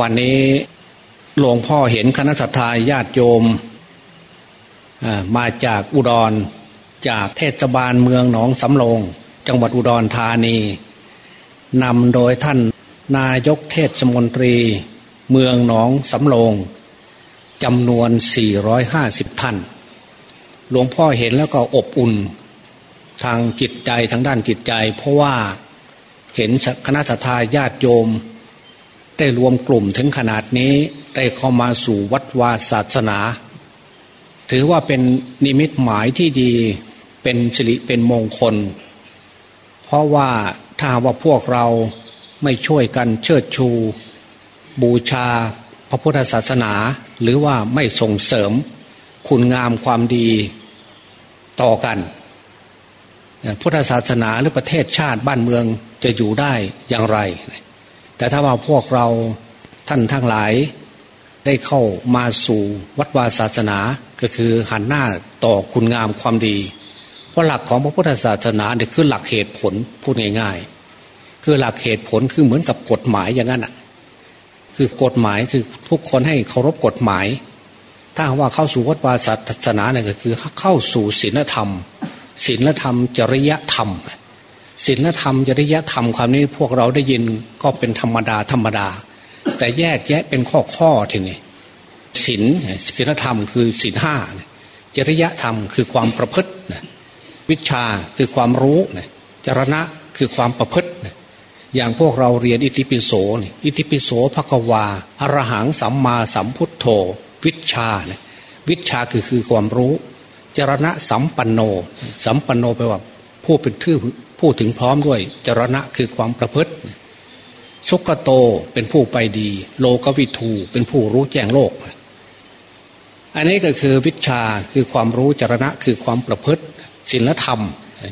วันนี้หลวงพ่อเห็นคณะสัตยาญาติโยมมาจากอุดร จากเทศบาลเมืองหนองสำโรงจังหวัดอุดรธานีนำโดยท่านนายกเทศมนตรี เมืองหนองสำโรงจำนวน 450 ท่าน หลวงพ่อเห็นแล้วก็อบอุ่น ทางจิตใจทางด้านจิตใจ เพราะว่าเห็นคณะทาญาติโยม ได้รวมกลุ่มถึงขนาดนี้ได้เข้ามาสู่วัดวาศาสนา ถือว่าเป็นนิมิตหมายที่ดีเป็นสิริเป็นมงคล เพราะว่าถ้าว่าพวกเราไม่ช่วยกันเชิดชู บูชาพระพุทธศาสนา หรือว่าไม่ส่งเสริมคุณงามความดีต่อกัน พุทธศาสนาหรือประเทศชาติบ้านเมืองจะอยู่ได้อย่างไร แต่ถ้าว่าพวกเราท่านทั้งหลายได้เข้ามาสู่วัดวาศาสนาก็คือหันหน้าต่อคุณงามความดี เพราะหลักของพระพุทธศาสนาเนี่ยคือหลักเหตุผลพูดง่าย ๆ คือหลักเหตุผลคือเหมือนกับกฎหมายอย่างนั้นอะคือกฎหมายคือทุกคนให้เคารพกฎหมาย ถ้าว่าเข้าสู่วัดวาศาสนาเนี่ยก็คือเข้าสู่ศีลธรรมศีลธรรม จริยธรรม ศีลธรรมจริยธรรมความนี้พวกเราได้ยินก็เป็นธรรมดาธรรมดา แต่แยกแยะเป็นข้อข้อทีนี้ศีลศีลธรรมคือศีลห้าจริยธรรมคือความประพฤติวิชาคือความรู้จรณะคือความประพฤติอย่างพวกเราเรียนอิติปิโสอิติปิโสภควาอรหังสัมมาสัมพุทโธ วิชาวิชาคือคือความรู้ จรณะสัมปันโน สัมปันโนแปลว่าผู้เป็นชื่อ ผู้ถึงพร้อมด้วย จรณะคือความประพฤติสุกโตเป็นผู้ไปดี โลกวิทูเป็นผู้รู้แจ้งโลก อันนี้ก็คือวิชาคือความรู้จรณะคือความประพฤติศีลธรรม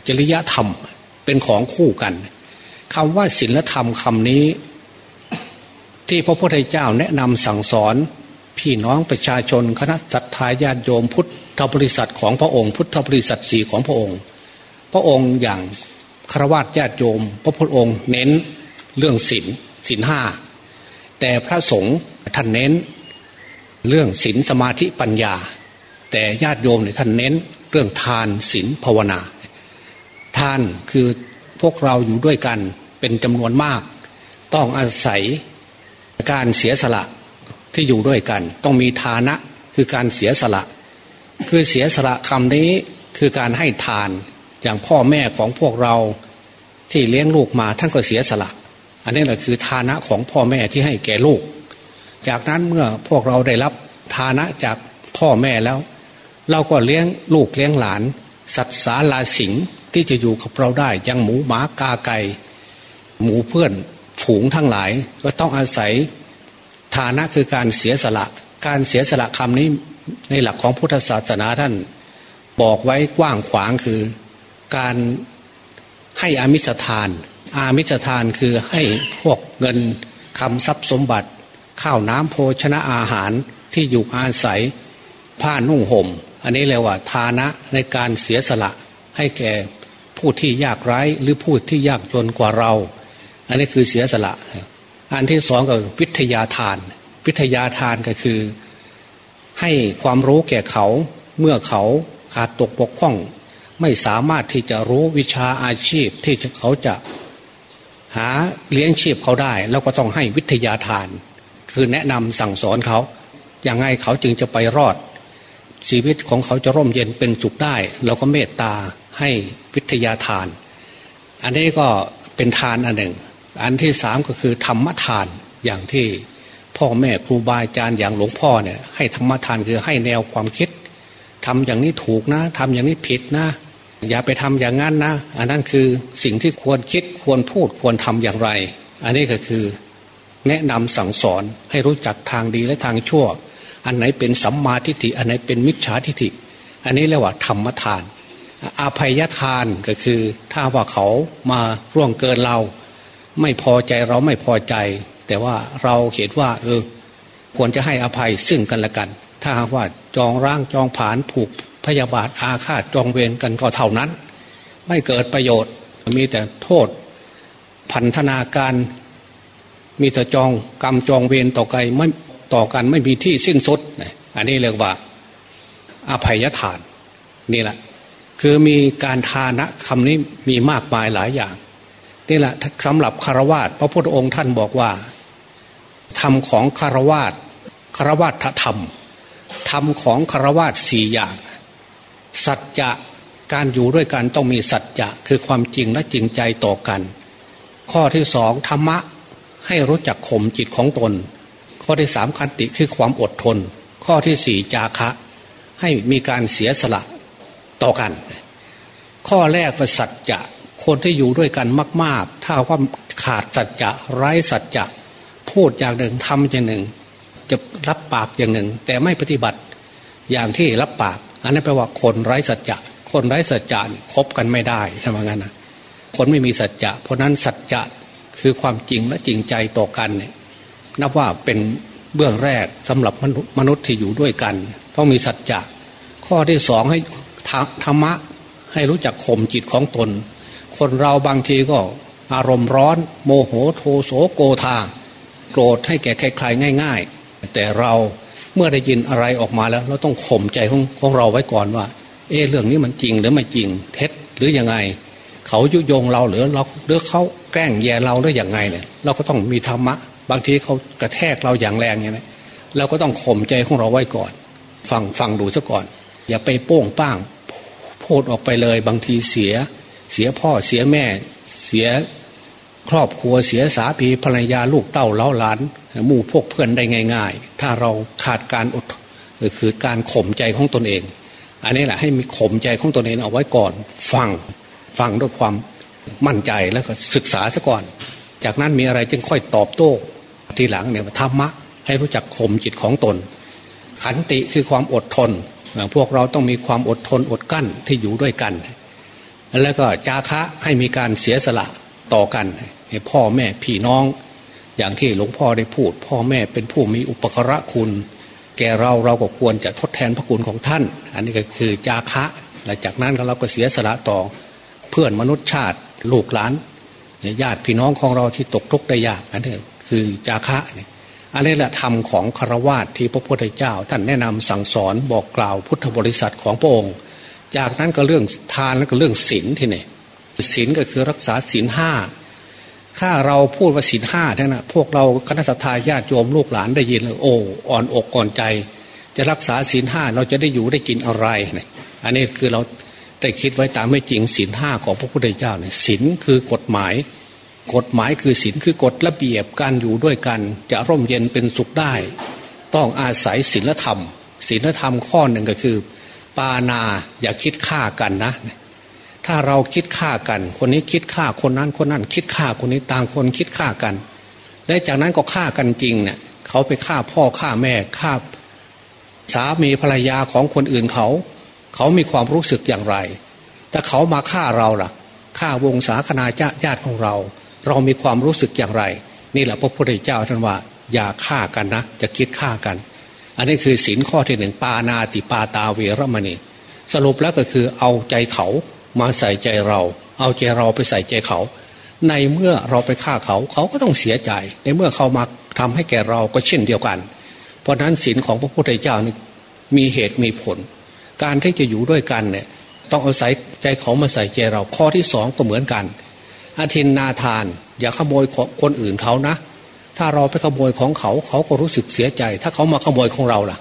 จริยธรรมเป็นของคู่กันคำว่าศีลธรรมคำนี้ ที่พระพุทธเจ้าแนะนำสั่งสอนพี่น้องประชาชนคณะสัตยาญาติโยมพุทธบริษัทของพระองค์ พุทธบริษัทสีของพระองค์ พระองค์อย่าง ครวญญาติโยม พระพุทธองค์เน้นเรื่องศีลศีลห้าแต่พระสงฆ์ท่านเน้น เรื่องศีลสมาธิปัญญา แต่ญาติโยมเนี่ยท่านเน้น เรื่องทานศีลภาวนา ทานคือพวกเราอยู่ด้วยกันเป็นจำนวนมาก ต้องอาศัยการเสียสละที่อยู่ด้วยกัน ต้องมีฐานะคือการเสียสละ คือเสียสละคำนี้คือการให้ทาน อย่างพ่อแม่ของพวกเราที่เลี้ยงลูกมาท่านก็เสียสละ อันนี้แหละคือฐานะของพ่อแม่ที่ให้แก่ลูก จากนั้นเมื่อพวกเราได้รับฐานะจากพ่อแม่แล้ว เราก็เลี้ยงลูกเลี้ยงหลาน สัตว์สาลาสิงที่จะอยู่กับเราได้ยังหมูหมากาไก่หมูเพื่อนฝูงทั้งหลาย ก็ต้องอาศัยฐานะคือการเสียสละ การเสียสละคำนี้ในหลักของพุทธศาสนาท่าน บอกไว้กว้างขวางคือ การให้อามิสทาน อามิสทานคือให้พวกเงินคำทรัพย์สมบัติ ข้าวน้ำโภชนะอาหารที่อยู่อาศัยผ้านุ่งห่ม อันนี้เรียกว่าทานะในการเสียสละให้แก่ผู้ที่ยากไร้หรือผู้ที่ยากจนกว่าเรา อันนี้คือเสียสละ อันที่สองก็วิทยาทาน วิทยาทานก็คือ ให้ความรู้แก่เขาเมื่อเขาขาดตกปกพ้อง ไม่สามารถที่จะรู้วิชาอาชีพที่เขาจะหาเลี้ยงชีพเขาได้ แล้วก็ต้องให้วิทยาทาน คือแนะนำสั่งสอนเขาอย่างไงเขาจึงจะไปรอด ชีวิตของเขาจะร่มเย็นเป็นสุขได้ เราก็เมตตาให้วิทยาทาน อันนี้ก็เป็นทานอันหนึ่ง อันที่สามก็คือธรรมทานอย่างที่พ่อแม่ครูบาอาจารย์อย่างหลวงพ่อเนี่ยให้ธรรมทานคือให้แนวความคิดทำอย่างนี้ถูกนะทำอย่างนี้ผิดนะ อย่าไปทำอย่างนั้นนะ อันนั้นคือสิ่งที่ควรคิดควรพูดควรทำอย่างไร อันนี้ก็คือแนะนำสั่งสอนให้รู้จักทางดีและทางชั่ว อันไหนเป็นสัมมาทิฏฐิอันไหนเป็นมิจฉาทิฏฐิ อันนี้เรียกว่าธรรมทานอภัยทานก็คือถ้าว่าเขามาร่วงเกินเรา ไม่พอใจเราไม่พอใจ แต่ว่าเราเห็นว่า เออ ควรจะให้อภัยซึ่งกันและกัน ถ้าว่าจองร่างจองผานผูก พยาบาทอาฆาตจองเวรกันก็เท่านั้น ไม่เกิดประโยชน์มีแต่โทษ พันธนาการ มีแต่จองกรรมจองเวรต่อกันไม่ต่อกันไม่มีที่สิ้นสุดอันนี้เรียกว่าอภัยทานนี่แหละ คือมีการทานะคำนี้มีมากมายหลายอย่างนี่แหละสำหรับคารวาสพระพุทธองค์ท่านบอกว่าธรรมของคารวาสคารวาสธรรมธรรมของคารวาสสี่อย่าง สัจจะการอยู่ด้วยกันต้องมีสัจจะคือความจริงและจริงใจต่อกัน ข้อที่สองธรรมะให้รู้จักข่มจิตของตน ข้อที่สามคันติคือความอดทน ข้อที่สี่จาคะ ให้มีการเสียสละต่อกัน ข้อแรกว่าสัจจะคนที่อยู่ด้วยกันมาก ๆ ถ้าว่าขาดสัจจะไร้สัจจะพูดอย่างหนึ่งทำอย่างหนึ่ง จะรับปากอย่างหนึ่ง แต่ไม่ปฏิบัติอย่างที่รับปาก อันนั้นแปลว่าคนไร้สัจจะคนไร้สัจจะคบกันไม่ได้ใช่ไหมงั้นนะคนไม่มีสัจจะเพราะนั้นสัจจะคือความจริงและจริงใจต่อกันเนี่ยนับว่าเป็นเบื้องแรกสำหรับมนุษย์ที่อยู่ด้วยกัน ต้องมีสัจจะข้อที่สองให้ธรรมะให้รู้จักข่มจิตของตน คนเราบางทีก็อารมณ์ร้อน โมโหโทโสโกธาโกรธให้แก่ใครๆง่าย ๆ แต่เรา มื่อได้ยินอะไรออกมาแล้ว เราต้องข่มใจของของเราไว้ก่อนว่า เออเรื่องนี้มันจริงหรือไม่จริง เท็จหรือยังไง เขายุยงเราหรือเราหรือเขาแกล้งแย่เราหรืออย่างไงเนี่ย เราก็ต้องมีธรรมะ บางทีเขากระแทกเราอย่างแรงอย่างนี้เราก็ต้องข่มใจของเราไว้ก่อน ฟังฟังดูซะก่อน อย่าไปโป้งป้างพูดออกไปเลย บางทีเสีย เสียพ่อเสียแม่ เสียครอบครัวเสียสามีภรรยาลูกเต้าเล้าหลาน มู่พวกเพื่อนได้ง่าย ๆ ถ้าเราขาดการอดคือการข่มใจของตนเอง อันนี้แหละให้มีข่มใจของตนเองเอาไว้ก่อน ฟังฟังด้วยความมั่นใจแล้วก็ศึกษาซะก่อน จากนั้นมีอะไรจึงค่อยตอบโต้ ทีหลังเนี่ยธรรมะ ให้รู้จักข่มจิตของตน ขันติคือความอดทน พวกเราต้องมีความอดทนอดกั้นที่อยู่ด้วยกัน แล้วก็จาคะให้มีการเสียสละต่อกัน พ่อแม่พี่น้อง อย่างที่หลวงพ่อได้พูด พ่อแม่เป็นผู้มีอุปกระคุณ แก่เราเราก็ควรจะทดแทนพระคุณของท่าน อันนี้ก็คือจาคะหลังจากนั้นเราก็เสียสละต่อเพื่อนมนุษย์ชาติลูกหลานญาติพี่น้องของเราที่ตกทุกข์ได้ยากอันนี้คือจาคะเนี่ยอันนี้แหละธรรมของคารวาสที่พระพุทธเจ้า ท่านแนะนำสั่งสอนบอกกล่าวพุทธบริษัทของพระองค์ จากนั้นก็เรื่องทานแล้วก็เรื่องศีลที่นี่ศีลก็คือรักษาศีลห้า ถ้าเราพูดว่าศีลห้าท่านนะพวกเราคณะสัตยาญาติโยมลูกหลานได้ยินเลยโอ้อ่อนอกอ่อนใจ จะรักษาศีลห้าเราจะได้อยู่ได้กินอะไรเนี่ยอันนี้คือเราได้คิดไว้ตามไม่จริงศีลห้าของพระพุทธเจ้าเนี่ยศีลคือกฎหมาย กฎหมายคือศีลคือกฎระเบียบการอยู่ด้วยกัน จะร่มเย็นเป็นสุขได้ ต้องอาศัยศีลธรรมศีลธรรมข้อหนึ่งก็คือ ปานาอย่าคิดฆ่ากันนะ ถ้าเราคิดฆ่ากัน คนนี้คิดฆ่าคนนั้นคนนั้น คิดฆ่าคนนี้ต่างคนคิดฆ่ากัน และจากนั้นก็ฆ่ากันจริงเนี่ยเขาไปฆ่าพ่อฆ่าแม่ฆ่าสามีภรรยาของคนอื่นเขา เขามีความรู้สึกอย่างไร ถ้าเขามาฆ่าเราล่ะฆ่าวงศาคณาญาติของเรา เรามีความรู้สึกอย่างไร นี่แหละพระพุทธเจ้าท่านว่า อย่าฆ่ากันนะจะคิดฆ่ากัน อันนี้คือศินข้อที่หนึ่งปานาติปาตาเวรมณี สรุปแล้วก็คือเอาใจเขา มาใส่ใจเรา เอาใจเราไปใส่ใจเขา ในเมื่อเราไปฆ่าเขาเขาก็ต้องเสียใจ ในเมื่อเขามาทำให้แก่เราก็เช่นเดียวกัน เพราะนั้นศีลของพระพุทธเจ้านี่มีเหตุมีผล การที่จะอยู่ด้วยกันเนี่ยต้องเอาศัยใจเขามาใส่ใจเราข้อที่สองก็เหมือนกันอาทินนาทาน อย่าขโมยของคนอื่นเขานะ ถ้าเราไปขโมยของเขาเขาก็รู้สึกเสียใจ ถ้าเขามาขโมยของเราล่ะ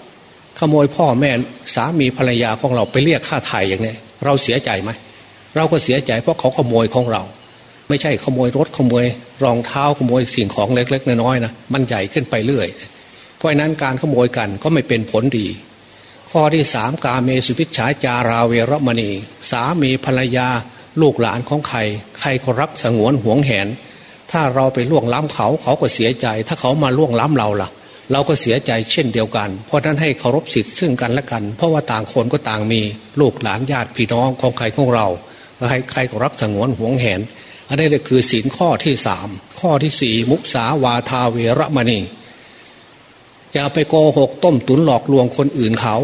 ขโมยพ่อแม่สามีภรรยาของเราไปเรียกค่าไถ่อย่างนี้เราเสียใจไหม เราก็เสียใจเพราะเขาขโมยของเรา ไม่ใช่ขโมยรถขโมยรองเท้าขโมยสิ่งของเล็ก ๆน้อยๆนะมันใหญ่ขึ้นไปเรื่อย เพราะนั้นการขโมยกันก็ไม่เป็นผลดี ข้อที่สามกาเมสุพิชฌาจาราเวรมณี สามีภรรยาลูกหลานของใคร ใครก็รักสงวนห่วงแหน ถ้าเราไปล่วงล้ำเขาเขาก็เสียใจ ถ้าเขามาล่วงล้ำเราล่ะ เราก็เสียใจเช่นเดียวกัน เพราะนั้นให้เคารพสิทธิ์ซึ่งกันและกัน เพราะว่าต่างคนก็ต่างมีลูกหลานญาติพี่น้องของใครของเรา ใครใครก็รักสงวนห่วงแหน อันนี้เลยคือศีลข้อที่สามข้อที่สี่มุสาวาทาเวรมณีอย่าไปโกหกต้มตุนหลอกลวงคนอื่นเขา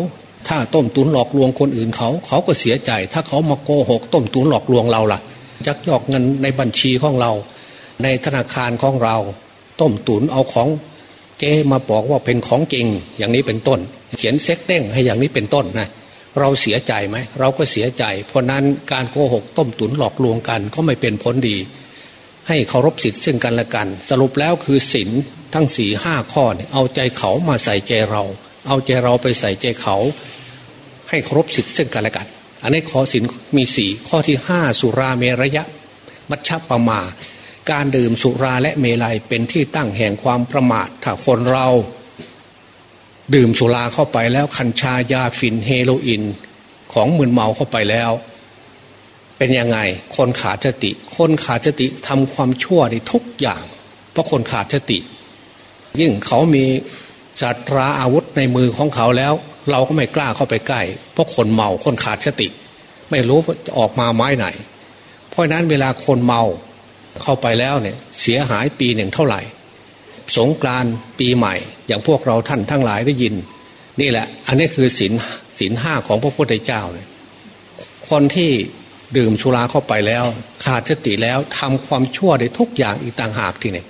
ถ้าต้มตุนหลอกลวงคนอื่นเขา เขาก็เสียใจ ถ้าเขามาโกหก ต้มตุนหลอกลวงเราล่ะยักยอกเงินในบัญชีของเรา ในธนาคารของเรา ต้มตุนเอาของเจมาบอกว่าเป็นของจริง อย่างนี้เป็นต้น เขียนเซ็กเด้งให้อย่างนี้เป็นต้นนะ เราเสียใจไหมเราก็เสียใจ เพราะนั้นการโกหกต้มตุนหลอกลวงกันก็ไม่เป็นผลดี ให้เคารพสิทธิ์ซึ่งกันและกัน สรุปแล้วคือศีลทั้งสี่ห้าข้อเอาใจเขามาใส่ใจเรา เอาใจเราไปใส่ใจเขา ให้เคารพสิทธิ์ซึ่งกันและกัน อันนี้ข้อศีลมีสี่ข้อที่ห้าสุราเมรยะ มัชฌปมา การดื่มสุราและเมลัยเป็นที่ตั้งแห่งความประมาทถ้าคนเรา ดื่มสุราเข้าไปแล้วคัญชายาฝิ่นเฮโรอีนของมึนเมาเข้าไปแล้ว เป็นยังไง คนขาดสติ คนขาดสติทำความชั่วในทุกอย่าง เพราะคนขาดสติ ยิ่งเขามีจัตราอาวุธในมือของเขาแล้ว เราก็ไม่กล้าเข้าไปใกล้ เพราะคนเมาคนขาดสติ ไม่รู้จะออกมาไม้ไหน เพราะนั้นเวลาคนเมาเข้าไปแล้วเนี่ยเสียหายปีหนึ่งเท่าไหร่ สงกรานปีใหม่ อย่างพวกเราท่านทั้งหลายได้ยิน นี่แหละ อันนี้คือศีลศีลห้าของพระพุทธเจ้าเลยคนที่ดื่มชุราเข้าไปแล้ว ขาดสติแล้วทำความชั่วได้ทุกอย่างอีกต่างหากทีนี่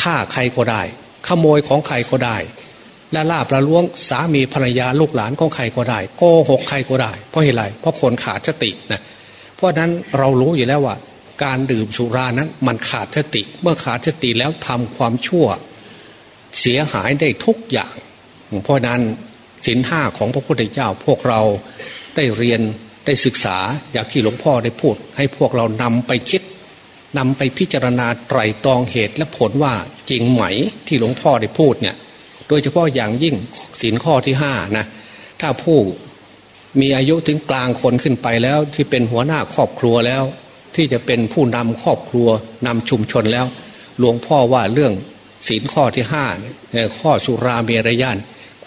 ฆ่าใครก็ได้ ขโมยของใครก็ได้ และลาบระล้วงสามีภรรยาลูกหลานของใครก็ได้ โกหกใครก็ได้ เพราะเหตุไรเพราะคนขาดสตินะเพราะนั้นเรารู้อยู่แล้วว่า การดื่มสุรานั้นมันขาดสติ เมื่อขาดสติแล้วทำความชั่ว เสียหายได้ทุกอย่าง เพราะนั้นสินห้าของพระพุทธเจ้าพวกเราได้เรียนได้ศึกษาอย่างที่หลวงพ่อได้พูด ให้พวกเรานำไปคิดนำไปพิจารณาไตรตรองเหตุและผลว่าจริงไหมที่หลวงพ่อได้พูดเนี่ยโดยเฉพาะอย่างยิ่งสินข้อที่ห้านะถ้าผู้มีอายุถึงกลางคนขึ้นไปแล้ว ที่เป็นหัวหน้าครอบครัวแล้ว ที่จะเป็นผู้นำครอบครัวนำชุมชนแล้ว หลวงพ่อว่าเรื่อง ศีลข้อที่ห้าข้อสุราเมรยาน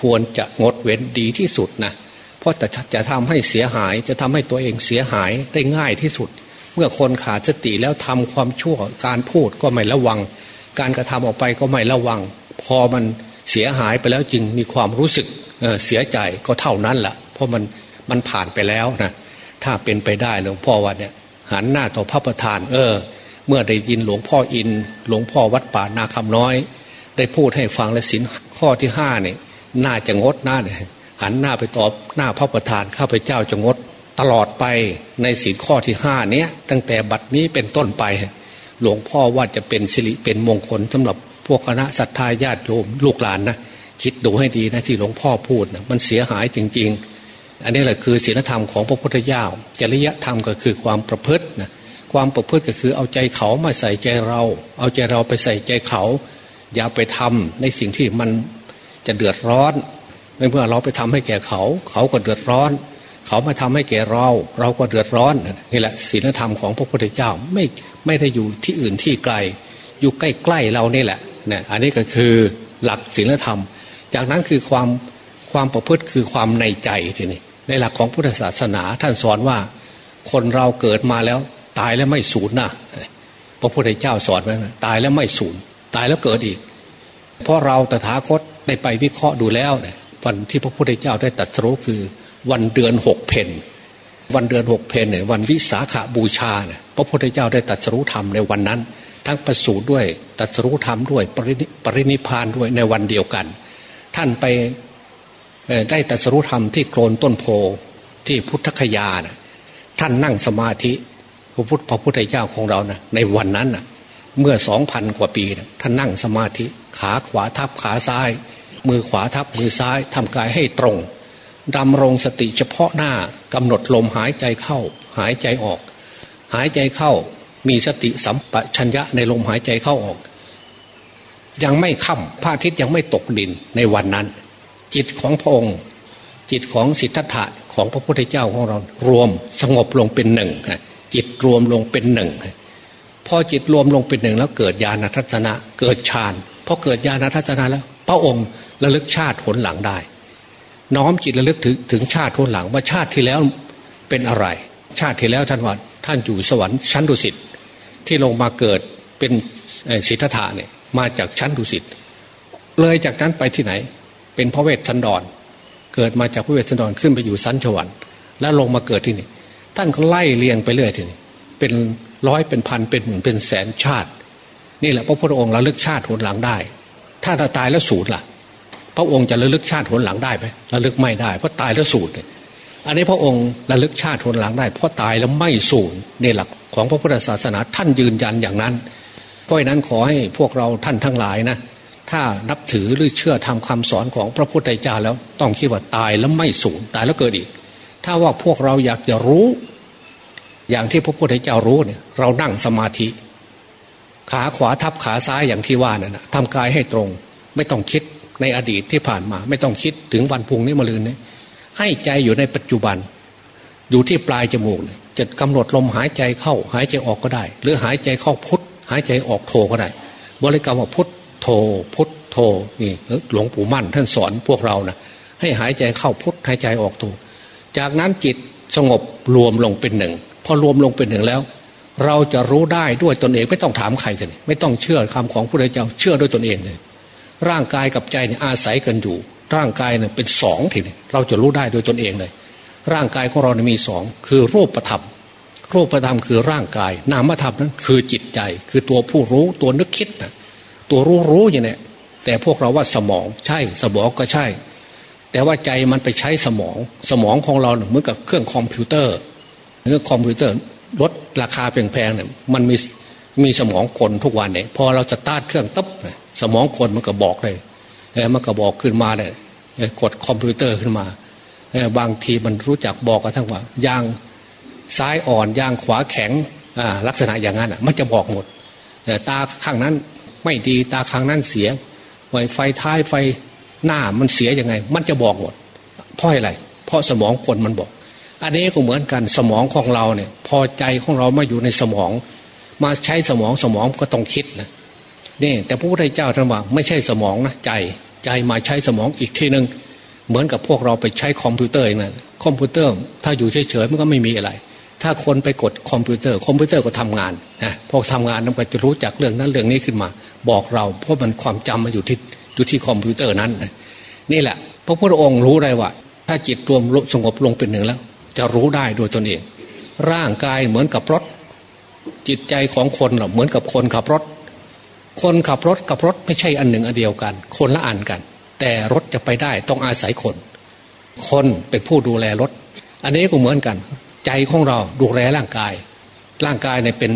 ควรจะงดเว้นดีที่สุดนะเพราะจะจะทำให้เสียหายจะทำให้ตัวเองเสียหายได้ง่ายที่สุด เมื่อคนขาดสติแล้วทำความชั่วการพูดก็ไม่ระวัง การกระทำออกไปก็ไม่ระวัง พอมันเสียหายไปแล้วจึงมีความรู้สึกเเสียใจก็เท่านั้นแหละเพราะมันมันผ่านไปแล้วนะถ้าเป็นไปได้หลวงพ่อวันเนี่ยหันหน้าต่อพระประธาน เออ เมื่อได้ยินหลวงพ่ออิน หลวงพ่อวัดป่านาคำน้อย ได้พูดให้ฟังและสินข้อที่ห้าเนี่ยน่าจะงดหน้าเนี่ยหันหน้าไปตอบหน้าพระประธานข้าพเจ้าจะงด ตลอดไปในสินข้อที่ห้าเนี้ยตั้งแต่บัดนี้เป็นต้นไป หลวงพ่อว่าจะเป็นสิริเป็นมงคลสำหรับพวกคณะศรัทธาญาติโยมลูกหลานนะคิดดูให้ดีนะที่หลวงพ่อพูดนะมันเสียหายจริง ๆ อันนี้แหละคือศีลธรรมของพระพุทธเจ้าจริยธรรมก็คือความประพฤตินะ ความประพฤติก็คือเอาใจเขามาใส่ใจเรา เอาใจเราไปใส่ใจเขา อย่าไปทำในสิ่งที่มันจะเดือดร้อนเมื่อเราไปทำให้แก่เขา เขาก็เดือดร้อน เขามาทำให้แก่เรา เราก็เดือดร้อนนี่แหละศีลธรรมของพระพุทธเจ้าไม่ไม่ได้อยู่ที่อื่นที่ไกล อยู่ใกล้ๆเรานี่แหละเนี่ยอันนี้ก็คือหลักศีลธรรม จากนั้นคือความความประพฤติคือความในใจทีนี้ในหลักของพุทธศาสนาท่านสอนว่า คนเราเกิดมาแล้ว ตายแล้วไม่สูญนะพระพุทธเจ้าสอนไว้ตายแล้วไม่สูญตายแล้วเกิดอีก เพราะเราตถาคตได้ไปวิเคราะห์ดูแล้วเนี่ยวันที่พระพุทธเจ้าได้ตรัสรู้คือวันเดือนหกเพนวันเดือนหกเพนเนี่ยวันวิสาขาบูชาเนี่ยพระพุทธเจ้าได้ตรัสรู้ธรรมในวันนั้น ทั้งประสูติด้วยตรัสรู้ธรรมด้วยปรินิพานด้วยในวันเดียวกัน ท่านไปได้ตรัสรู้ธรรมที่โกลนต้นโพที่พุทธคยานะท่านนั่งสมาธิ พระพุทธพระพุทธเจ้าของเรานะในวันนั้นนะเมื่อสองพันกว่าปีนะท่านนั่งสมาธิขาขวาทับขาซ้าย มือขวาทับมือซ้ายทำกายให้ตรงดำรงสติเฉพาะหน้ากำหนดลมหายใจเข้า หายใจออก หายใจเข้ามีสติสัมปชัญญะในลมหายใจเข้าออก ยังไม่ค่ำพระอาทิตย์ยังไม่ตกดินในวันนั้น จิตของพระองค์ จิตของสิทธัตถะของพระพุทธเจ้าของเรารวมสงบลงเป็นหนึ่ง จิตรวมลงเป็นหนึ่งพอจิตรวมลงเป็นหนึ่งแล้วเกิดญาณทัศนะ เกิดฌานพอเกิดญาณทัศนะแล้ว พระองค์ระลึกชาติผลหลังได้ น้อมจิตระลึกถึงถึงชาติผลหลังว่าชาติที่แล้วเป็นอะไร ชาติที่แล้วท่านว่าท่านอยู่สวรรค์ชั้นดุสิตที่ลงมาเกิดเป็นสิทธัตถะเนี่ยมาจากชั้นดุสิตเลยจากนั้นไปที่ไหน เป็นพระเวสสันดร เกิดมาจากพระเวสสันดรขึ้นไปอยู่สันสวรรค์แล้วลงมาเกิดที่นี่ ท่านก็ไล่เลียงไปเรื่อยทีนี้เป็นร้อยเป็นพันเป็นหมื่นเป็นแสนชาติ นี่แหละพระพุทธองค์ระลึกชาติหนหลังได้ ถ้าเราตายแล้วสูญล่ะ พระองค์จะระลึกชาติหนหลังได้ไหมระลึกไม่ได้เพราะตายแล้วสูญเนี่ยอันนี้พระองค์ระลึกชาติหนหลังได้ เพราะตายแล้วไม่สูญในหลักของพระพุทธศาสนาท่านยืนยันอย่างนั้น เพราะฉะนั้นขอให้พวกเราท่านทั้งหลายนะถ้านับถือหรือเชื่อทำคำสอนของพระพุทธเจ้าแล้วต้องคิดว่าตายแล้วไม่สูญตายแล้วเกิดอีก ถ้าว่าพวกเราอยากจะรู้ อย่างที่พระพุทธเจ้ารู้เนี่ย เรานั่งสมาธิ ขาขวาทับขาซ้ายอย่างที่ว่านั่นนะทำกายให้ตรง ไม่ต้องคิดในอดีตที่ผ่านมา ไม่ต้องคิดถึงวันพุ่งนี้มาลืนนี้ให้ใจอยู่ในปัจจุบัน อยู่ที่ปลายจมูกจะกำหนดลมหายใจเข้า หายใจออกก็ได้ หรือหายใจเข้าพุทหายใจออกโทก็ได้ บริกรรมว่าพุทโทพุทโทนี่หลวงปู่มั่นท่านสอนพวกเรานะให้หายใจเข้าพุทหายใจออกโท จากนั้นจิตสงบรวมลงเป็นหนึ่งพอรวมลงเป็นหนึ่งแล้ว เราจะรู้ได้ด้วยตนเองไม่ต้องถามใครเลยไม่ต้องเชื่อคำของพระพุทธเจ้าเชื่อด้วยตนเองเลยร่างกายกับใจเนี่ยอาศัยกันอยู่ ร่างกายเนี่ยเป็นสองทีนี้เราจะรู้ได้โดยตนเองเลย ร่างกายของเราเนี่ยมีสองคือรูปธรรมรูปธรรมคือร่างกาย นามธรรมนั้นคือจิตใจ คือตัวผู้รู้ตัวนึกคิดนะตัวรู้รู้อย่างนี้แต่พวกเราว่าสมองใช่ สมองก็ใช่ แต่ว่าใจมันไปใช้สมอง สมองของเราเหมือนกับเครื่องคอมพิวเตอร์เครื่องคอมพิวเตอร์ลดราคาแพงๆเนี่ยมันมีมีสมองคนทุกวันเนี่ยพอเราจะต้านเครื่องตับสมองคนมันก็บอกเลยมันก็บอกขึ้นมาเลยกดคอมพิวเตอร์ขึ้นมาบางทีมันรู้จักบอกกันทั้งว่ายางซ้ายอ่อนยางขวาแข็งลักษณะอย่างนั้นมันจะบอกหมดตาข้างนั้นไม่ดีตาข้างนั้นเสียไฟไฟท้ายไฟ หน้ามันเสียยังไง มันจะบอกหมด เพราะอะไร เพราะสมองคนมันบอก อันนี้ก็เหมือนกันสมองของเราเนี่ย พอใจของเรามาอยู่ในสมอง มาใช้สมองสมองก็ต้องคิดนะนี่แต่พระพุทธเจ้าท่านว่าไม่ใช่สมองนะใจ ใจมาใช้สมองอีกทีหนึ่งเหมือนกับพวกเราไปใช้คอมพิวเตอร์นั้นคอมพิวเตอร์ ถ้าอยู่เฉยๆมันก็ไม่มีอะไร ถ้าคนไปกดคอมพิวเตอร์ คอมพิวเตอร์ก็ทำงานนะพอทำงานมันก็จะรู้จักเรื่องนั้นเรื่องนี้ขึ้นมา บอกเราเพราะมันความจำมันอยู่ที่ อยู่ที่คอมพิวเตอร์นั้น นี่แหละ พระพุทธองค์รู้ได้ว่า ถ้าจิตรวมสงบลงเป็นหนึ่งแล้ว จะรู้ได้โดยตนเอง ร่างกายเหมือนกับรถ จิตใจของคนเหมือนกับคนขับรถ คนขับรถกับรถไม่ใช่อันหนึ่งอันเดียวกัน คนละอันกัน แต่รถจะไปได้ต้องอาศัยคน คนเป็นผู้ดูแลรถ อันนี้ก็เหมือนกัน ใจของเราดูแลร่างกาย ร่างกายเนี่ยเป็น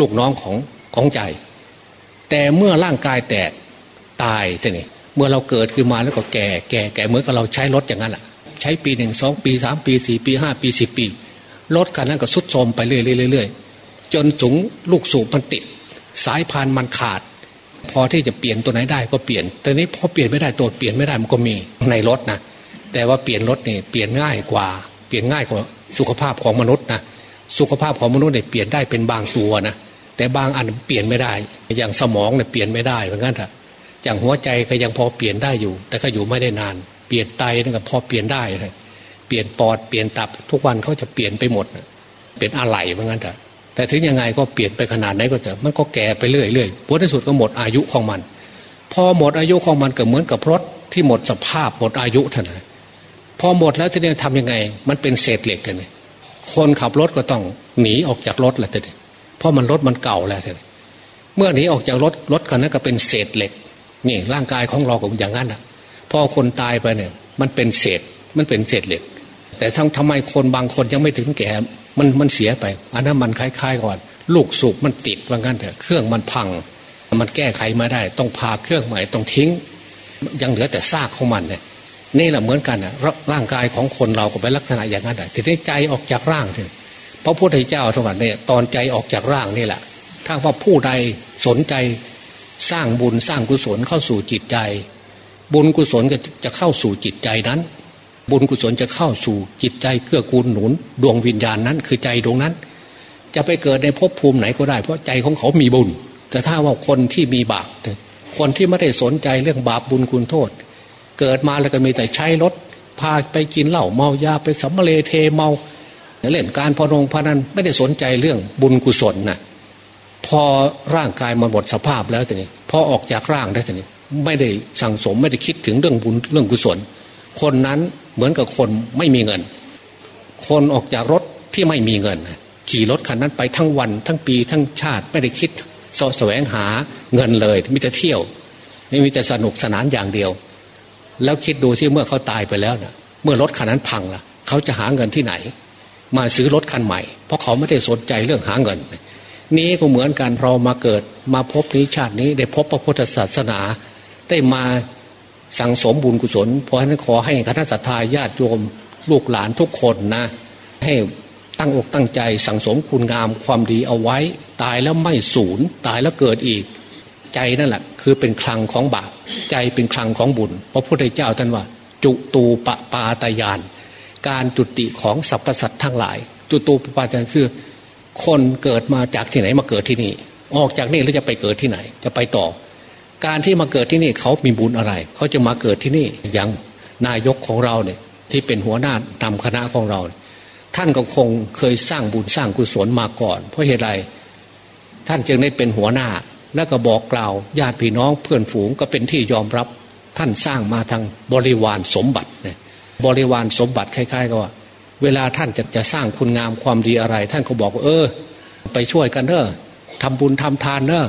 ลูกน้องของของใจ แต่เมื่อร่างกายแตก ตายทีนี่เมื่อเราเกิดขึ้นมาแล้วก็แก่แก่แก่เหมือนกับเราใช้รถอย่างนั้นแหละใช้ปีหนึ่งสองปีสามปีสี่ปีห้าปีสิบปีรถคันนั้นก็สุดโทมไปเรื่อยๆจนสูงลูกสูบมันติด สายพานมันขาด พอที่จะเปลี่ยนตัวไหนได้ก็เปลี่ยน แต่นี้พอเปลี่ยนไม่ได้ตัวเปลี่ยนไม่ได้มันก็มีในรถนะแต่ว่าเปลี่ยนรถนี่เปลี่ยนง่ายกว่า เปลี่ยนง่ายกว่าสุขภาพของมนุษย์นะสุขภาพของมนุษย์เนี่ยเปลี่ยนได้เป็นบางตัวนะแต่บางอันเปลี่ยนไม่ได้ อย่างสมองเนี่ยเปลี่ยนไม่ได้เหมือนกันอะ อย่างหัวใจก็ยังพอเปลี่ยนได้อยู่ แต่ก็อยู่ไม่ได้นาน เปลี่ยนไตนั่นก็พอเปลี่ยนได้เลยเปลี่ยนปอดเปลี่ยนตับทุกวันเขาจะเปลี่ยนไปหมดเปลี่ยนอะไรเหมือนกันอะแต่ถึงยังไงก็เปลี่ยนไปขนาดไหนก็เถอะมันก็แก่ไปเรื่อยเรื่อยผลที่สุดก็หมดอายุของมัน พอหมดอายุของมันก็เหมือนกับรถที่หมดสภาพหมดอายุเท่านั้นพอหมดแล้วทีนี้ทำยังไง มันเป็นเศษเหล็กเลยคนขับรถก็ต้องหนีออกจากรถแหละทีนี้ราะมันรถมันเก่าแล้วเมื่อหนีออกจากรถรถคันนั้นก็เป็นเศษเหล็ก นี่ร่างกายของเราก็อย่างนั้นอะพอคนตายไปเนี่ย มันเป็นเศษมันเป็นเศษเหล็ก แต่ทั้งทำไมคนบางคนยังไม่ถึงแก่มันมันเสียไป อันนั้นมันคล้ายๆก่อน ลูกสูบมันติดว่างั้นเถอะเครื่องมันพัง มันแก้ไขไมาได้ ต้องพาเครื่องใหม่ต้องทิ้ง ยังเหลือแต่ซากของมันเนี่ยนี่แหละเหมือนกันอะร่างกายของคนเราก็เป็นลักษณะอย่างนั้นแต่ทีนี้ใจออกจากร่างเถอะพระพุทธเจ้าทั้งหมดเนี่ยตอนใจออกจากร่างนี่แหละถ้าว่าผู้ใดสนใจ สร้างบุญสร้างกุศลเข้าสู่จิตใจ บุญกุศลจะเข้าสู่จิตใจนั้น บุญกุศลจะเข้าสู่จิตใจเกื้อกูลหนุน ดวงวิญญาณนั้น คือใจดวงนั้น จะไปเกิดในภพภูมิไหนก็ได้ เพราะใจของเขามีบุญ แต่ถ้าว่าคนที่มีบาปคนที่ไม่ได้สนใจเรื่องบาปบุญคุณโทษ เกิดมาแล้วก็มีแต่ใช้รถพาไปกินเหล้าเมายาไปสัมเลเทเมาเล่นการพนงพนันไม่ได้สนใจเรื่องบุญกุศลน่ะ พอร่างกายมันหมดสภาพแล้วทีนี้พอออกจากร่างได้ทีนี้ไม่ได้สั่งสมไม่ได้คิดถึงเรื่องบุญเรื่องกุศล คนนั้นเหมือนกับคนไม่มีเงิน คนออกจากรถที่ไม่มีเงิน ขี่รถคันนั้นไปทั้งวันทั้งปีทั้งชาติไม่ได้คิดแสวงหาเงินเลยมิจะเที่ยวไม่มีแต่สนุกสนานอย่างเดียว แล้วคิดดูที่เมื่อเขาตายไปแล้วเนะ่ะ เมื่อรถคันนั้นพังละ่ะ เขาจะหาเงินที่ไหน มาซื้อรถคันใหม่ เพราะเขาไม่ได้สนใจเรื่องหาเงิน นี้ก็เหมือนกันเรามาเกิด มาพบนี้ชาตินี้ได้พบพระพุทธศาสนา ได้มาสั่งสมบุญกุศล เพราะฉะนั้นขอให้คณะสัตยาญาติโยมลูกหลานทุกคนนะให้ตั้งอกตั้งใจสั่งสมคุณงามความดีเอาไว้ ตายแล้วไม่สูญตายแล้วเกิดอีก ใจนั่นแหละคือเป็นคลังของบาปใจเป็นคลังของบุญพระพุทธเจ้าท่านว่า จุตูปปาตายาน การจุติของสรรพสัตว์ทั้งหลาย จุตูปปาตายานคือ คนเกิดมาจากที่ไหนมาเกิดที่นี่ ออกจากนี่แล้วจะไปเกิดที่ไหน จะไปต่อ การที่มาเกิดที่นี่เขามีบุญอะไร เขาจะมาเกิดที่นี่ย่างนายกของเราเนี่ย ที่เป็นหัวหน้านำคณะของเรา ท่านก็คงเคยสร้างบุญสร้างกุศลมาก่อน เพราะเหตุไรท่านจึงได้เป็นหัวหน้า แล้วก็บอกกล่าวญาติพี่น้องเพื่อนฝูงก็เป็นที่ยอมรับ ท่านสร้างมาทางบริวารสมบัติเนี่ยบริวารสมบัติคล้ายๆกับว่า เวลาท่านจะจะสร้างคุณงามความดีอะไร ท่านก็บอกว่าเออ ไปช่วยกันเนอะทำบุญทำทานเนอะ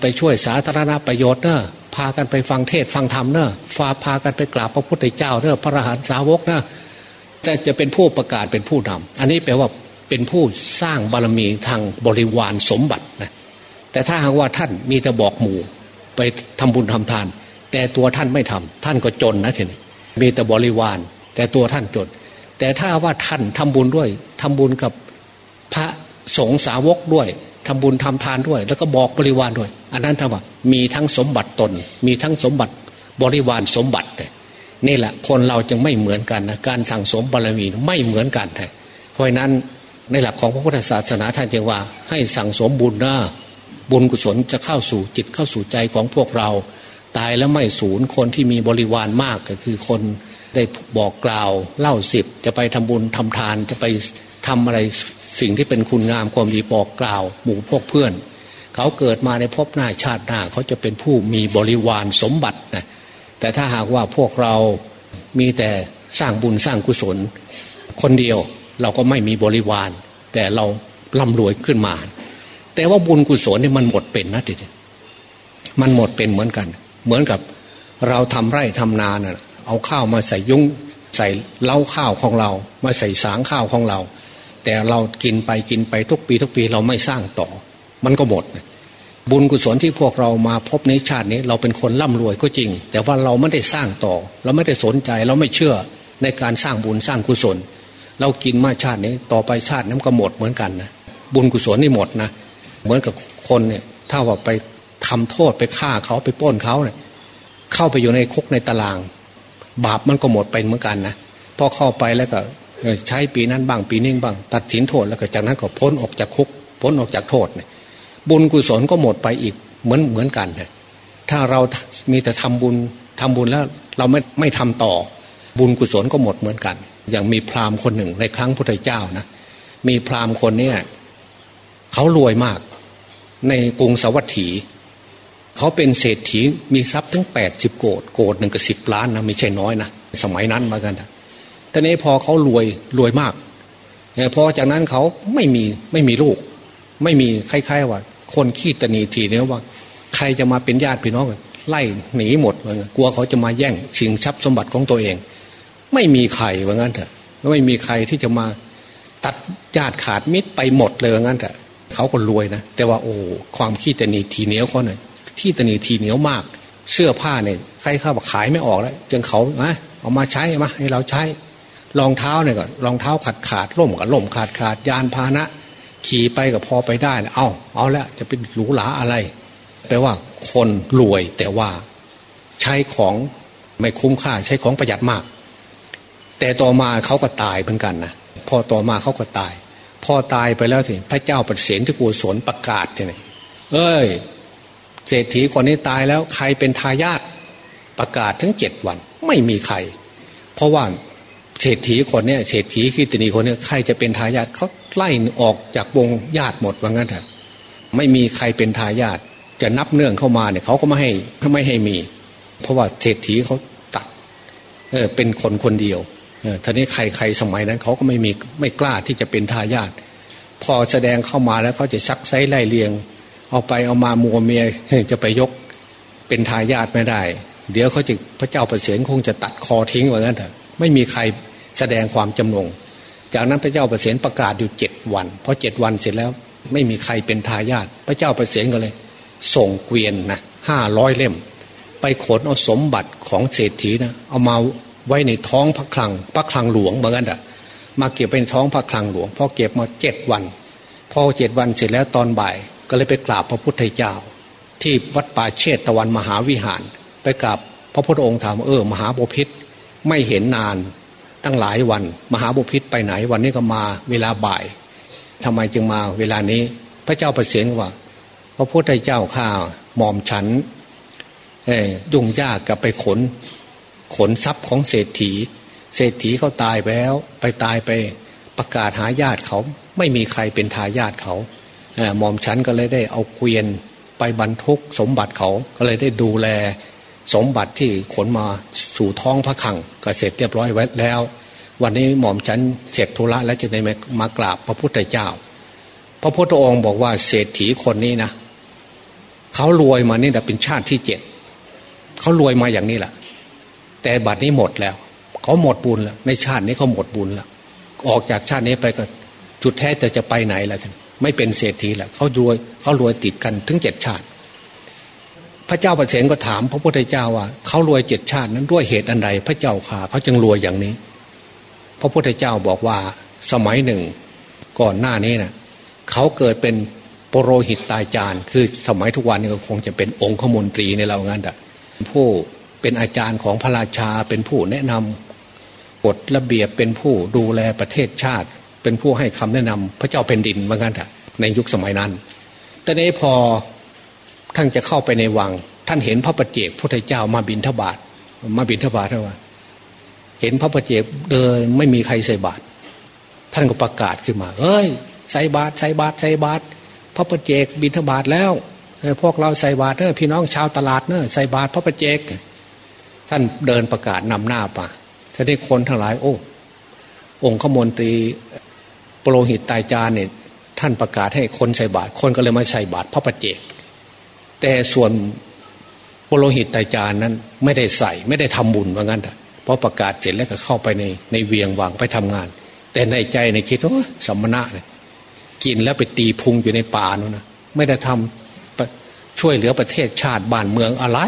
ไปช่วยสาธารณประโยชน์เนอะพากันไปฟังเทศฟังธรรมเนอะฟาพากันไปกราบพระพุทธเจ้าเนอะพระอรหันตสาวกเนอะแต่จะเป็นผู้ประกาศเป็นผู้นำอันนี้แปลว่าเป็นผู้สร้างบารมีทางบริวารสมบัตินะแต่ถ้าหากว่าท่านมีแต่บอกหมู่ ไปทำบุญทำทาน แต่ตัวท่านไม่ทำท่านก็จนนะทีนี้มีแต่บริวาร แต่ตัวท่านจน แต่ถ้าว่าท่านทำบุญด้วยทำบุญกับพระสงฆ์สาวกด้วยทำบุญทำทานด้วย แล้วก็บอกบริวารด้วย อันนั้นทำว่ามีทั้งสมบัติตน มีทั้งสมบัติบริวารสมบัตินี่แหละคนเราจึงไม่เหมือนกันนะการสั่งสมบารมีไม่เหมือนกันเพราะนั้นในหลักของพระพุทธศาสนาท่านจึงว่า ให้สั่งสมบุญนะบุญกุศลจะเข้าสู่จิตเข้าสู่ใจของพวกเรา ตายแล้วไม่สูญคนที่มีบริวารมากก็คือคน ได้บอกกล่าวเล่าสิบจะไปทำบุญทำทานจะไปทำอะไรสิ่งที่เป็นคุณงามความดีบอกกล่าว หมู่พวกเพื่อน เขาเกิดมาในภพหน้าชาติหน้า เขาจะเป็นผู้มีบริวารสมบัตินะแต่ถ้าหากว่าพวกเรามีแต่สร้างบุญสร้างกุศล คนเดียวเราก็ไม่มีบริวาร แต่เราร่ำรวยขึ้นมา แต่ว่าบุญกุศลเนี่ยมันหมดเป็นนะทีเดียมันหมดเป็นเหมือนกัน เหมือนกับเราทำไร่ทำนานะ่ะ เอาข้าวมาใส่ยุ้งใส่เล้าข้าวของเรา มาใส่สางข้าวของเรา แต่เรากินไปกินไปทุกปีทุกปีเราไม่สร้างต่อ มันก็หมด บุญกุศลที่พวกเรามาพบในชาตินี้เราเป็นคนร่ำรวยก็จริง แต่ว่าเราไม่ได้สร้างต่อ เราไม่ได้สนใจเราไม่เชื่อในการสร้างบุญสร้างกุศล เรากินมาชาตินี้ต่อไปชาตินั้นก็หมดเหมือนกันนะบุญกุศลนี่หมดนะเหมือนกับคนเนี่ยถ้าว่าไปทำโทษไปฆ่าเขาไปป้นเขาเนี่ยเข้าไปอยู่ในคุกในตาราง บาปมันก็หมดไปเหมือนกันนะพอเข้าไปแล้วก็ใช้ปีนั้นบ้างปีนี้บ้าง ตัดสินโทษแล้วก็จากนั้นก็พ้นออกจากคุก พ้นออกจากโทษเนี่ยบุญกุศลก็หมดไปอีกเหมือนเหมือนกันเลยถ้าเรามีแต่ทำบุญทำบุญแล้วเราไม่ไม่ทำต่อ บุญกุศลก็หมดเหมือนกัน อย่างมีพราหมณ์คนหนึ่งในครั้งพุทธเจ้านะมีพราหมณ์คนเนี้ยเขารวยมาก ในกรุงสวัสถี เขาเป็นเศรษฐีมีทรัพย์ถึงแปดสิบโกดโกดหนึ่งก็สิบล้านนะไม่ใช่น้อยนะสมัยนั้นมากันนะแต่นี้พอเขารวยรวยมากพอจากนั้นเขาไม่มีไม่มีลูก ไม่มีคล้ายๆว่า คนขี้ตนีทีเนี้ยว่า ใครจะมาเป็นญาติพี่น้องไล่หนีหมดเลยกลัวเขาจะมาแย่งชิงทรัพย์สมบัติของตัวเอง ไม่มีใครว่างั้นเถอะไม่มีใครที่จะมาตัดญาติขาดมิตรไปหมดเลยว่างั้นเถอะเขาก็รวยนะ แต่ว่าโอ้ความขี้ตนีทีเนี้ยวเขาเนี่ย ขี้ตนีทีเหนียวมาก เสื้อผ้าเนี่ยใครเข้ามาขายไม่ออกแล้วจึงเขาอะเอามาใช้มาให้เราใช้รองเท้าเนี่ยก็รองเท้าขาดขาดล่มกับล่มขาดขาดยานพาหนะ ขี่ไปก็พอไปได้เอาเอาแล้วจะเป็นหรูหราอะไรแปลว่าคนรวยแต่ว่าใช้ของไม่คุ้มค่าใช้ของประหยัดมาก แต่ต่อมาเขาก็ตายเหมือนกันนะพอต่อมาเขาก็ตาย พอตายไปแล้วทีพระเจ้าปเสนที่กูสนประกาศทีนี้เอ้ย เศรษฐีคนนี้ตายแล้วใครเป็นทายาทประกาศทั้งเจ็ดวัน ไม่มีใคร เพราะว่าเศรษฐีคนเนี้ยเศรษฐีคิตนีคนเนี้ยใครจะเป็นทายาทเขาไล่ออกจากวงญาติหมดว่างั้นเถอะไม่มีใครเป็นทายาทจะนับเนื่องเข้ามาเนี่ยเขาก็ไม่ให้ไม่ให้มี เพราะว่าเศรษฐีเขาตัดเออเป็นคนคนเดียวเออทีนี้ใครใครสมัยนั้นเขาก็ไม่มีไม่กล้าที่จะเป็นทายาทพอแสดงเข้ามาแล้วเขาจะชักไซไล่เลียง เอาไปเอามามัวเมียจะไปยกเป็นทายาทไม่ได้ เดี๋ยวเขาจะพระเจ้าประเสริฐคงจะตัดคอทิ้งว่างั้นเถอะไม่มีใครแสดงความจำนง จากนั้นพระเจ้าประเสริฐประกาศอยู่เจ็ดวันพอเจ็ดวันเสร็จแล้วไม่มีใครเป็นทายาทพระเจ้าประเสริฐก็เลย ส่งเกวียนนะห้าร้อยเล่ม ไปขนเอาสมบัติของเศรษฐีนะเอามาไว้ในท้องพระคลัง พระคลังหลวงเหมือนกันอะมาเก็บเป็นท้องพระคลังหลวงพอเก็บมาเจ็ดวัน พอเจ็ดวันเสร็จแล้วตอนบ่าย ก็เลยไปกราบพระพุทธเจ้า ที่วัดป่าเชตตะวันมหาวิหาร ไปกราบพระพุทธองค์ถามเออมหาบพิษไม่เห็นนานตั้งหลายวัน มหาบพิษไปไหนวันนี้ก็มาเวลาบ่ายทำไมจึงมาเวลานี้ พระเจ้าประเสริฐว่า พระพุทธเจ้าข้าหม่อมฉันยุ่งยากกับไปขน ขนทรัพย์ของเศรษฐี เศรษฐีเขาตายไปแล้ว ไปตายไปประกาศหาญาติเขาไม่มีใครเป็นทายาทเขา หม่อมฉันก็เลยได้เอาเกวียนไปบรรทุกสมบัติเขาก็เลยได้ดูแลสมบัติที่ขนมาสู่ท้องพระขังก็เสร็จเรียบร้อยไว้แล้ว วันนี้หม่อมฉันเสร็จธุระแล้วจะได้มากราบพระพุทธเจ้า พระพุทธองค์บอกว่าเศรษฐีคนนี้นะเขารวยมานี่แหละเป็นชาติที่เจ็ดเขารวยมาอย่างนี้แหละแต่บัดนี้หมดแล้ว เขาหมดบุญแล้วในชาตินี้เขาหมดบุญแล้วออกจากชาตินี้ไปก็จุดแท้แต่จะไปไหนล่ะท่าน ไม่เป็นเศรษฐีแล้วเขารวยเขารวยติดกันถึงเจ็ดชาติ พระเจ้าประเสฐก็ถามพระพุทธเจ้าว่าเขารวยเจ็ดชาตินั้นด้วยเหตุอันใดพระเจ้าข่าเขาจึงรวยอย่างนี้ พระพุทธเจ้าบอกว่าสมัยหนึ่งก่อนหน้านี้นะ่ะเขาเกิดเป็นปรโรหิตตายจารย์ คือสมัยทุกวันนี้ก็คงจะเป็นองค์ขมนตรีในเรางั้นแหะผู้เป็นอาจารย์ของพระราชาเป็นผู้แนะนำกฎระเบียบเป็นผู้ดูแลประเทศชาติ เป็นผู้ให้คำแนะนำพระเจ้าเป็นดินเหมือนกันในยุคสมัยนั้น แต่ในพอท่านจะเข้าไปในวัง ท่านเห็นพระประเจกพุทธเจ้ามาบินทบาทมาบินทบาทเท่าว่า เห็นพระประเจกเดินไม่มีใครใส่บาตรท่านก็ประกาศขึ้นมาเอ้ยใส่บาตรใส่บาตรใส่บาตรพระประเจกบินทบาทแล้วพวกเราใส่บาตรเนอะพี่น้องชาวตลาดเนอะใส่บาตรพระประเจก ท่านเดินประกาศนำหน้าไปท่านที่คนทั้งหลาย โอ้องค์ขมนตรี โปรหิตตายจานเนี่ยท่านประกาศให้คนใส่บาตรคนก็เลยมาใส่บาตรพระประเจก แต่ส่วนโปรหิตตายจานนั้น ไม่ได้ใส่ไม่ได้ทำบุญว่างั้นเพราะประกาศเสร็จแล้วก็เข้าไปในในเวียงวังไปทำงาน แต่ในใจในคิดว่าสัมมณะเนี่ยกินแล้วไปตีพุงอยู่ในป่านู่นนะไม่ได้ทำช่วยเหลือประเทศชาติบ้านเมืองอะไร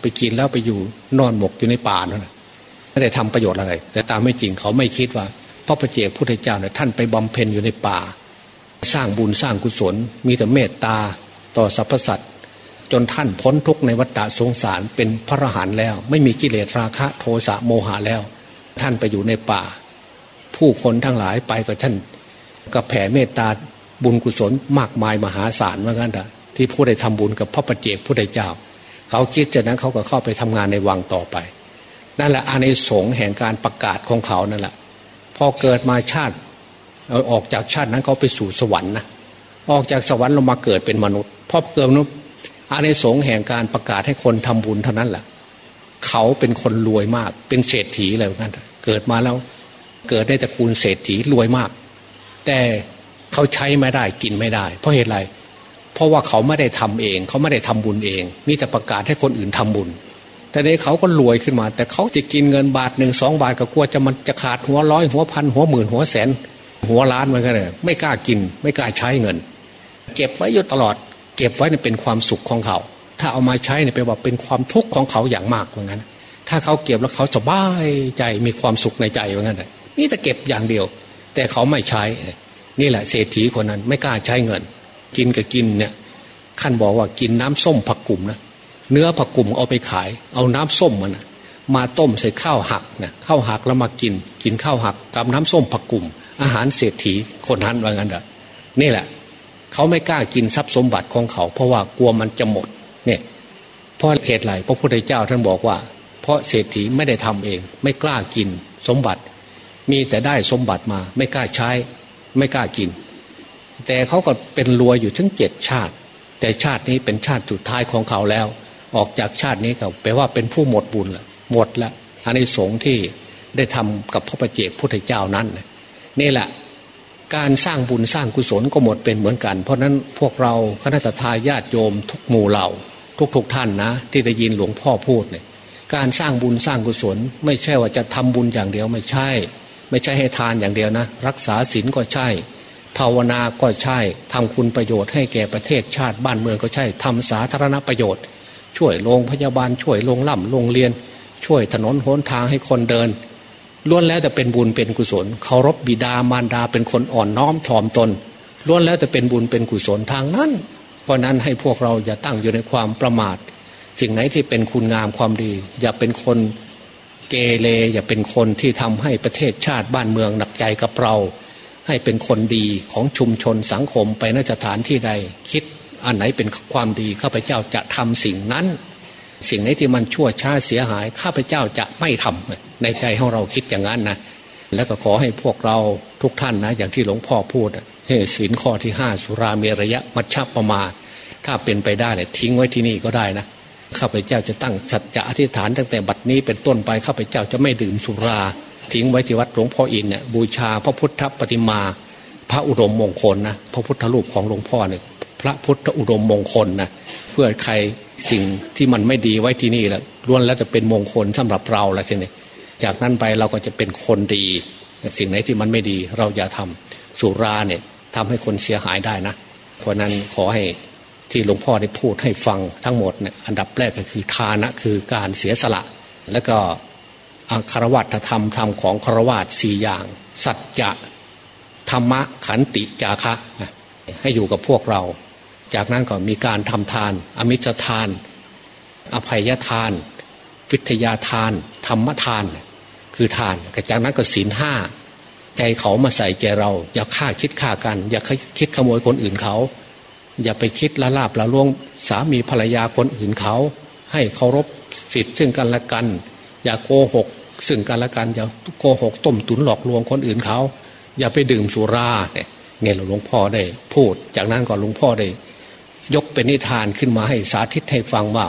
ไปกินแล้วไปอยู่นอนหมกอยู่ในป่านั่นไม่ได้ทำประโยชน์อะไร แต่ตามไม่จริงเขาไม่คิดว่า ระประเจกพุทธเจ้าเนี่ยท่านไปบำเพ็ญอยู่ในป่า สร้างบุญสร้างกุศล มีแต่เมตตาต่อสรรพสัตว์จนท่านพ้นทุกข์ในวัฏสงสารเป็นพระอรหันต์แล้ว ไม่มีกิเลสราคะโทสะโมหะแล้ว ท่านไปอยู่ในป่า ผู้คนทั้งหลายไปกับท่านกับแผ่เมตตาบุญกุศลมากมายมหาศาลเหมือนกันที่ผู้ได้ทำบุญกับพระประเจกผู้ได้เจ้า เขาคิดจากนั้นเขาก็เข้าไปทำงานในวังต่อไป นั่นแหละอานิสงส์แห่งการประกาศของเขานั่นแหละ พอเกิดมาชาติออกจากชาตินั้นเขาไปสู่สวรรค์นะออกจากสวรรค์ลงมาเกิดเป็นมนุษย์พอเกิดมนุษย์อานิสงส์แห่งการประกาศให้คนทำบุญเท่านั้นแหละเขาเป็นคนรวยมาก เป็นเศรษฐีอะไรเหมือนกันเกิดมาแล้ว เกิดได้ตระกูลเศรษฐีรวยมาก แต่เขาใช้ไม่ได้กินไม่ได้ เพราะเหตุไร เพราะว่าเขาไม่ได้ทำเอง เขาไม่ได้ทำบุญเอง มีแต่ประกาศให้คนอื่นทำบุญ แต่นี้เขาก็รวยขึ้นมา แต่เขาจะกินเงินบาทหนึ่งสองบาทก็กลัวจะมันจะขาดหัวร้อยหัวพันหัวหมื่นหัวแสน หัวล้านมันก็เลยไม่กล้ากิน ไม่กล้าใช้เงิน เก็บไว้อยู่ตลอด เก็บไว้เนี่ยเป็นความสุขของเขา ถ้าเอามาใช้เนี่ยแปลว่าเป็นความทุกข์ของเขาอย่างมากเหมือนกันถ้าเขาเก็บแล้วเขาสบายใจมีความสุขในใจเหมือนกันนี่แต่เก็บอย่างเดียว แต่เขาไม่ใช้ นี่แหละเศรษฐีคนนั้นไม่กล้าใช้เงิน กินกับกินเนี่ยท่านบอกว่ากินน้ำส้มผักกลุ่มนะ เนื้อผักกุ่มเอาไปขาย เอาน้ำส้มมันมาต้มใส่ข้าวหักนะข้าวหักแล้วมากิน กินข้าวหักกับน้ำส้มผักกุ่มอาหารเศรษฐีคนนั้นว่างั้นเถอะนี่แหละ เขาไม่กล้ากินทรัพย์สมบัติของเขา เพราะว่ากลัวมันจะหมดเนี่ยเพราะเหตุไรพระพุทธเจ้าท่านบอกว่า เพราะเศรษฐีไม่ได้ทำเอง ไม่กล้ากินสมบัติ มีแต่ได้สมบัติมา ไม่กล้าใช้ ไม่กล้ากิน แต่เขาก็เป็นรวยอยู่ถึงเจ็ดชาติ แต่ชาตินี้เป็นชาติสุดท้ายของเขาแล้ว ออกจากชาตินี้เขาแปลว่าเป็นผู้หมดบุญละหมดละอันนี้สงที่ได้ทำกับพระประเจกพุทธเจ้านั้นนี่แหละการสร้างบุญสร้างกุศลก็หมดเป็นเหมือนกัน เพราะนั้นพวกเราคณะสัตยาญาติโยมทุกหมู่เหล่า ทุกๆทท่านนะ ที่ได้ยินหลวงพ่อพูดเนี่ยการสร้างบุญสร้างกุศล ไม่ใช่ว่าจะทำบุญอย่างเดียวไม่ใช่ ไม่ใช่ให้ทานอย่างเดียวนะ รักษาศีลก็ใช่ ภาวนาก็ใช่ทำคุณประโยชน์ให้แก่ประเทศชาติบ้านเมืองก็ใช่ทำสาธารณประโยชน์ ช่วยโรงพยาบาล ช่วยโรงล่ำโรงเรียน ช่วยถนนหนทางให้คนเดินล้วนแล้วแต่เป็นบุญเป็นกุศลเคารพบิดามารดาเป็นคนอ่อนน้อมถ่อมตนล้วนแล้วแต่เป็นบุญเป็นกุศลทางนั้น เพราะนั้นให้พวกเราอย่าตั้งอยู่ในความประมาท สิ่งไหนที่เป็นคุณงามความดี อย่าเป็นคนเกเรอย่าเป็นคนที่ทำให้ประเทศชาติบ้านเมืองหนักใจกับเรา ให้เป็นคนดีของชุมชนสังคมไปนสถานที่ใด คิด อันไหนเป็นความดีข้าพเจ้าจะทำสิ่งนั้น สิ่งไหนที่มันชั่วช้าเสียหาย ข้าพเจ้าจะไม่ทำในใจของเราคิดอย่างนั้นนะแล้วก็ขอให้พวกเราทุกท่านนะ อย่างที่หลวงพ่อพูดให้ศีลข้อที่ห้าสุราเมรยะมัชฌะประมาถ้าเป็นไปได้เนี่ยทิ้งไว้ที่นี่ก็ได้นะข้าพเจ้าจะตั้งจัดจะอธิษฐานตั้งแต่บัดนี้เป็นต้นไปข้าพเจ้าจะไม่ดื่มสุรา ทิ้งไว้ที่วัดหลวงพ่ออินเนี่ยบูชาพระพุทธปฏิมา พระอุดมมงคลนะพระพุทธรูปของหลวงพ่อเนี่ย พระพุทธอุดมมงคลนะเพื่อใครสิ่งที่มันไม่ดีไว้ที่นี่แหละล้วนแล้วจะเป็นมงคลสำหรับเราแล้วทีนี้จากนั้นไปเราก็จะเป็นคนดี สิ่งไหนที่มันไม่ดีเราอย่าทำสุราเนี่ยทำให้คนเสียหายได้นะ เพราะนั้นขอให้ที่หลวงพ่อได้พูดให้ฟังทั้งหมดเนี่ยอันดับแรกก็คือทานะคือการเสียสละ แล้วก็อัครวัตธรรมธรรมของครวาตสี่อย่าง สัจจะธรรมะขันติจาคะ ให้อยู่กับพวกเรา จากนั้นก็มีการทำทาน อมิจทาน อภัยทาน วิทยาทาน ธรรมทาน คือทานจากนั้นก็ศีลห้าใจเขามาใส่ใจเรา อย่าฆ่าคิดฆ่ากัน อย่าคิดขโมยคนอื่นเขา อย่าไปคิดละลาบละล่วงสามีภรรยาคนอื่นเขา ให้เคารพสิทธิ์ซึ่งกันและกัน อย่าโกหกซึ่งกันและกัน อย่าโกหกต้มตุนหลอกลวงคนอื่นเขา อย่าไปดื่มสุราเนี่ยเนี่ยหลวงพ่อได้พูด จากนั้นก็หลวงพ่อได้ ยกเป็นนิทานขึ้นมาให้สาธิตให้ฟังว่า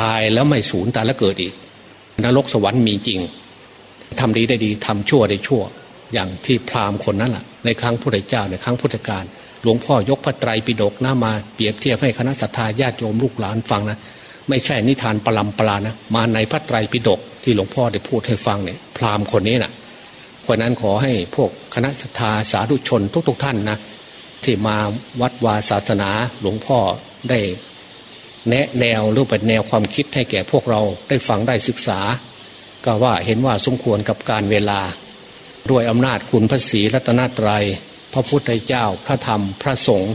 ตายแล้วไม่สูญตายแล้วเกิดอีก นรกสวรรค์มีจริงทำดีได้ดีทำชั่วได้ชั่ว อย่างที่พราหมณ์คนนั้นแหละในครั้งพุทธเจ้าในครั้งพุทธกาลหลวงพ่อยกพระไตรปิฎกหน้ามาเปรียบเทียบให้คณะสัตยาญาติโยมลูกหลานฟังนะไม่ใช่นิทานปลำปลานะมาในพระไตรปิฎกที่หลวงพ่อได้พูดให้ฟังเนี่ยพราหมณ์คนนี้นะ่ะเพราะนั้นขอให้พวกคณะสัตยาสาธุชนทุกๆท่านนะ ที่มาวัดวาศาสนาหลวงพ่อได้แนะแนวหรือเป็นแนวความคิดให้แก่พวกเราได้ฟังได้ศึกษา ก็ว่าเห็นว่าสมควรกับการเวลา ด้วยอำนาจคุณพระศรีรัตนตรยัย พระพุทธเจ้าพระธรรมพระสงฆ์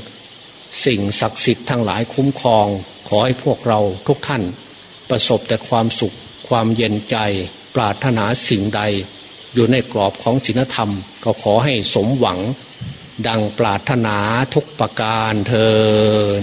สิ่งศักดิ์สิทธิ์ทั้งหลายคุ้มครอง ขอให้พวกเราทุกท่าน ประสบแต่ความสุข ความเย็นใจ ปรารถนาสิ่งใด อยู่ในกรอบของศีลธรรม ก็ขอให้สมหวัง ดังปรารถนาทุกประการเทอ